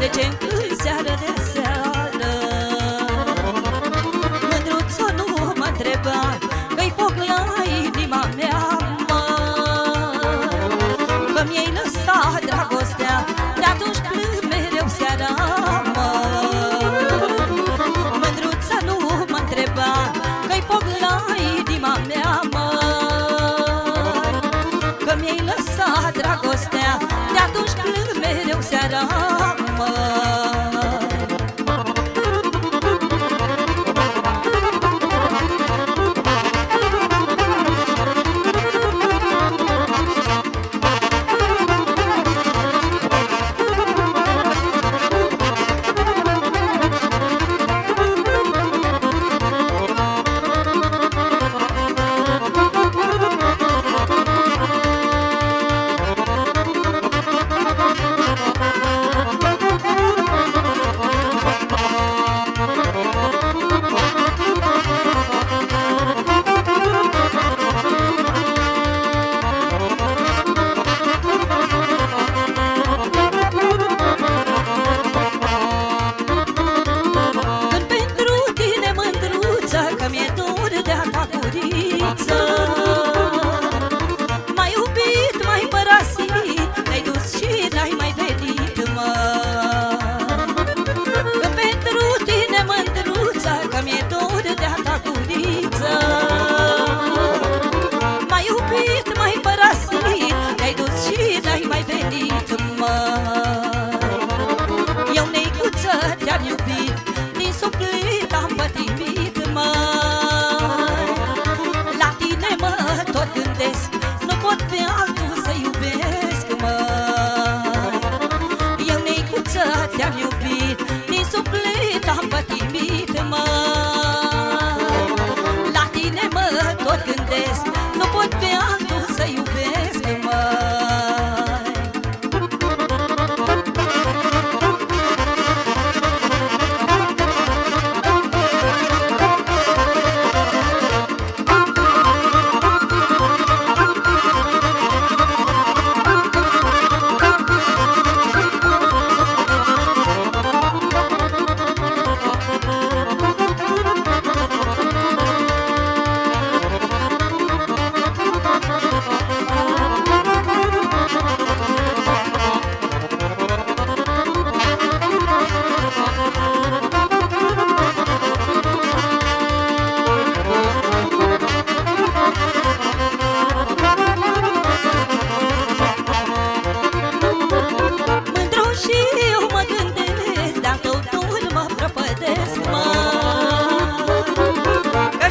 De ce în seară de seară. Mândruță nu mă întreba Că-i foc la inima mea, mă. Că mi-ai lăsat dragostea De atunci plâng mereu seara, mă. Mândruță nu mă întreba Că-i foc la inima mea, mă. Că mi-ai lăsat dragostea De atunci plâng mereu seara,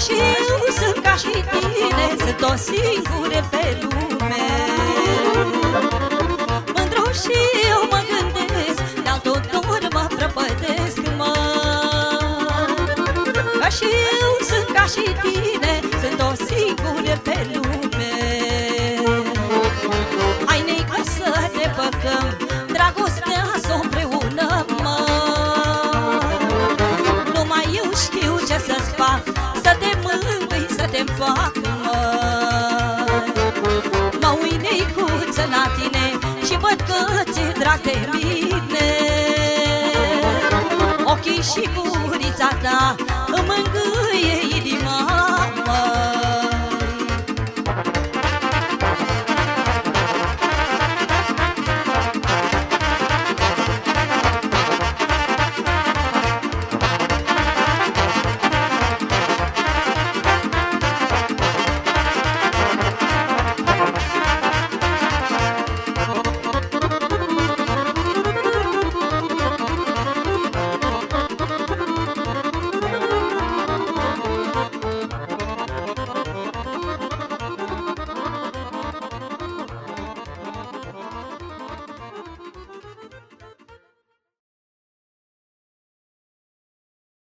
și eu sunt ca și tine Sunt o singură pe lume. Mândru și eu mă gândesc Dar totul mă prăpădesc, mă. Că și eu sunt ca și tine Sunt o singură pe lume. Hai neică să ne păcăm Dragostea mângâi, să te fac, mă Mă uit neicuță la tine Și văd că ți-e drag de mine. Ochii și gurița ta Îmi mângâi